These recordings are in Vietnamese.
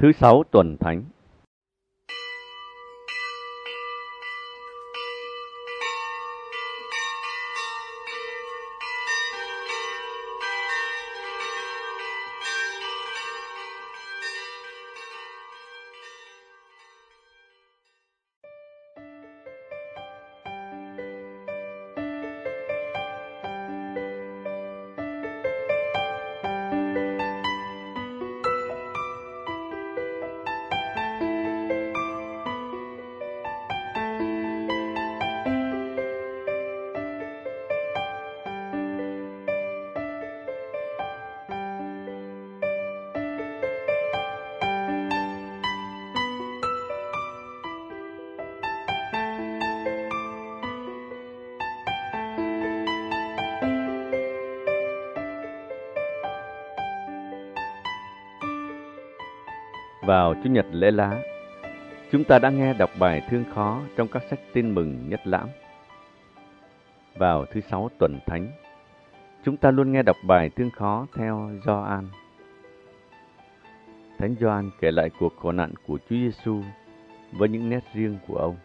Thứ sáu tuần thánh. Vào Chủ nhật lễ lá, chúng ta đã nghe đọc bài thương khó trong các sách tin mừng nhất lãm. Vào thứ sáu tuần thánh, chúng ta luôn nghe đọc bài thương khó theo Gioan. Thánh Gioan kể lại cuộc khổ nạn của Chúa Giêsu với những nét riêng của ông.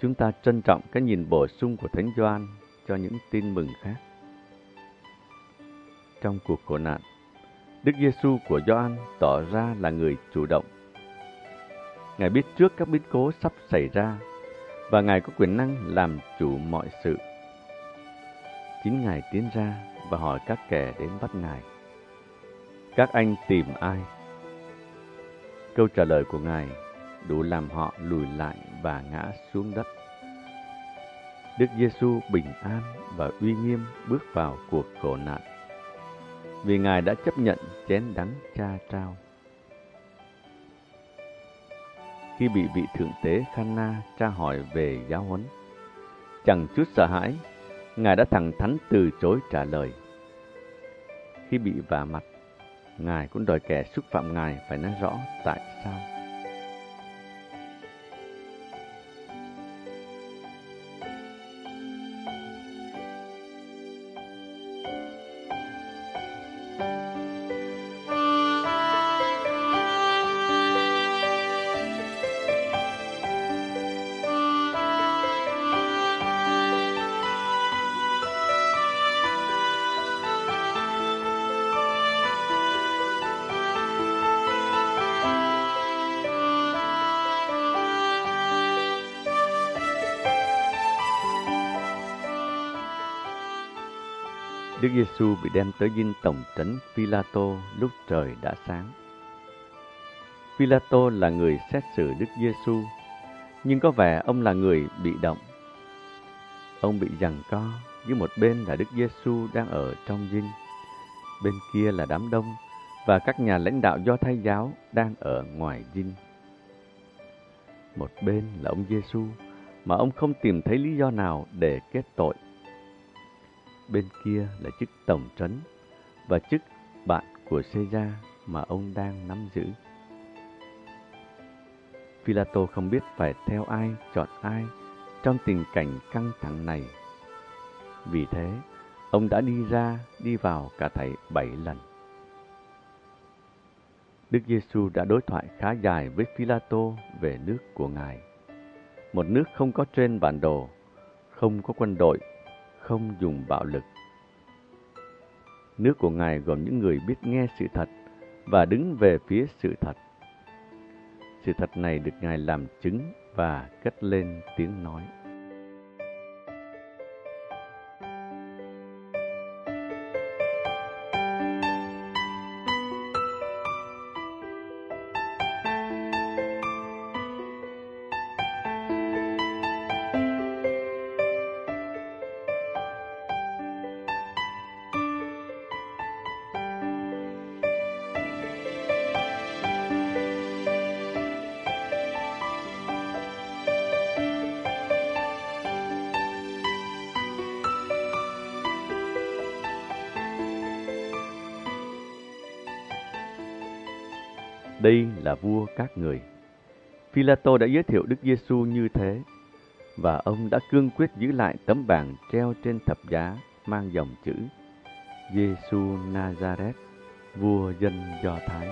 Chúng ta trân trọng cái nhìn bổ sung của Thánh Gioan cho những tin mừng khác. Trong cuộc khổ nạn, Đức Giêsu của Gioan tỏ ra là người chủ động. Ngài biết trước các biến cố sắp xảy ra và Ngài có quyền năng làm chủ mọi sự. Chính Ngài tiến ra và hỏi các kẻ đến bắt Ngài. Các anh tìm ai? Câu trả lời của Ngài đủ làm họ lùi lại và ngã xuống đất. Đức Giêsu bình an và uy nghiêm bước vào cuộc khổ nạn vì Ngài đã chấp nhận chén đắng cha trao. Khi bị vị thượng tế Khanna tra hỏi về giáo huấn, chẳng chút sợ hãi, Ngài đã thẳng thắn từ chối trả lời. Khi bị vả mặt, Ngài cũng đòi kẻ xúc phạm Ngài phải nói rõ tại sao. Đức Giêsu bị đem tới dinh tổng trấn Phi-la-tô lúc trời đã sáng. Phi-la-tô là người xét xử Đức Giêsu, nhưng có vẻ ông là người bị động. Ông bị giằng co, với một bên là Đức Giêsu đang ở trong dinh, bên kia là đám đông và các nhà lãnh đạo do Thái giáo đang ở ngoài dinh. Một bên là ông Giêsu mà ông không tìm thấy lý do nào để kết tội bên kia là chức tổng trấn và chức bạn của Seja mà ông đang nắm giữ. Philato không biết phải theo ai, chọn ai trong tình cảnh căng thẳng này. Vì thế, ông đã đi ra, đi vào cả thảy bảy lần. Đức Giêsu đã đối thoại khá dài với Philato về nước của Ngài. Một nước không có trên bản đồ, không có quân đội không dùng bạo lực. Nước của Ngài gồm những người biết nghe sự thật và đứng về phía sự thật. Sự thật này được Ngài làm chứng và cất lên tiếng nói. Đây là vua các người. Philato đã giới thiệu Đức Giêsu như thế, và ông đã cương quyết giữ lại tấm bảng treo trên thập giá mang dòng chữ Giêsu Nazareth, vua dân Do Thái.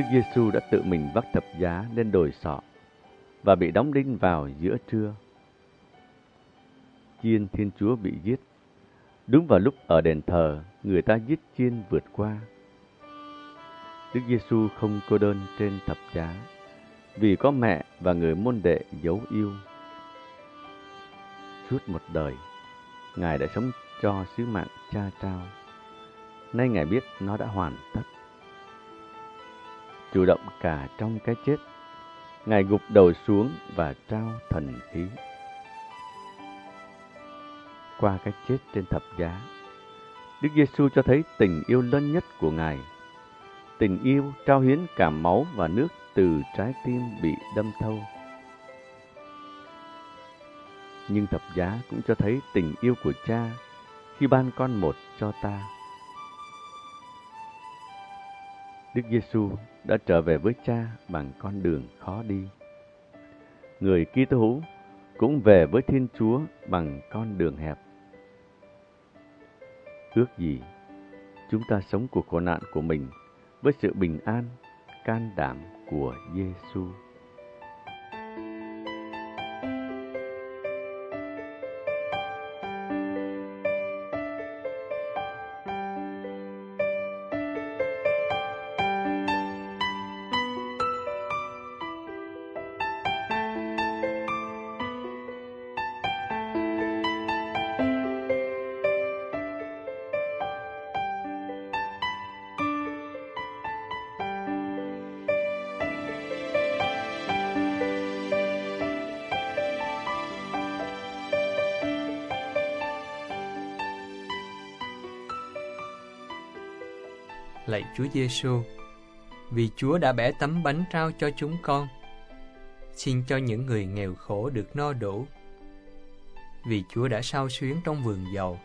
Đức Giêsu đã tự mình vác thập giá lên đồi sọ và bị đóng đinh vào giữa trưa. Chiên Thiên Chúa bị giết. Đúng vào lúc ở đền thờ, người ta giết chiên vượt qua. Đức Giêsu không cô đơn trên thập giá, vì có mẹ và người môn đệ dấu yêu. Suốt một đời, Ngài đã sống cho sứ mạng cha trao. Nay Ngài biết nó đã hoàn tất. Chủ động cả trong cái chết, Ngài gục đầu xuống và trao thần khí. Qua cái chết trên thập giá, Đức Giêsu cho thấy tình yêu lớn nhất của Ngài. Tình yêu trao hiến cả máu và nước từ trái tim bị đâm thâu. Nhưng thập giá cũng cho thấy tình yêu của cha khi ban con một cho ta. Đức Giêsu đã trở về với cha bằng con đường khó đi. Người Kitô hữu cũng về với Thiên Chúa bằng con đường hẹp. Ước gì chúng ta sống cuộc khổ nạn của mình với sự bình an, can đảm của Giêsu. Lạy Chúa Giêsu, vì Chúa đã bẻ tấm bánh trao cho chúng con. Xin cho những người nghèo khổ được no đủ. Vì Chúa đã sao xuyến trong vườn dầu.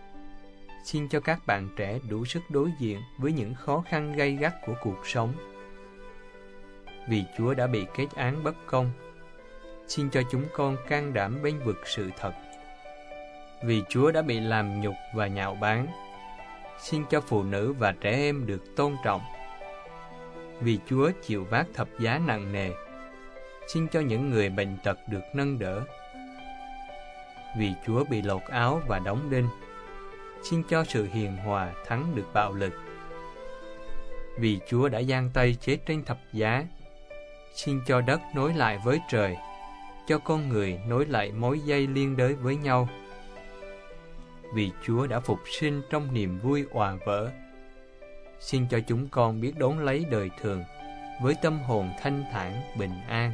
Xin cho các bạn trẻ đủ sức đối diện với những khó khăn gay gắt của cuộc sống. Vì Chúa đã bị kết án bất công, xin cho chúng con can đảm bên vực sự thật. Vì Chúa đã bị làm nhục và nhạo báng, xin cho phụ nữ và trẻ em được tôn trọng. Vì Chúa chịu vác thập giá nặng nề, xin cho những người bệnh tật được nâng đỡ. Vì Chúa bị lột áo và đóng đinh, xin cho sự hiền hòa thắng được bạo lực. Vì Chúa đã giang tay chết trên thập giá, xin cho đất nối lại với trời, cho con người nối lại mối dây liên đới với nhau vì Chúa đã phục sinh trong niềm vui hòa vỡ. Xin cho chúng con biết đón lấy đời thường với tâm hồn thanh thản, bình an.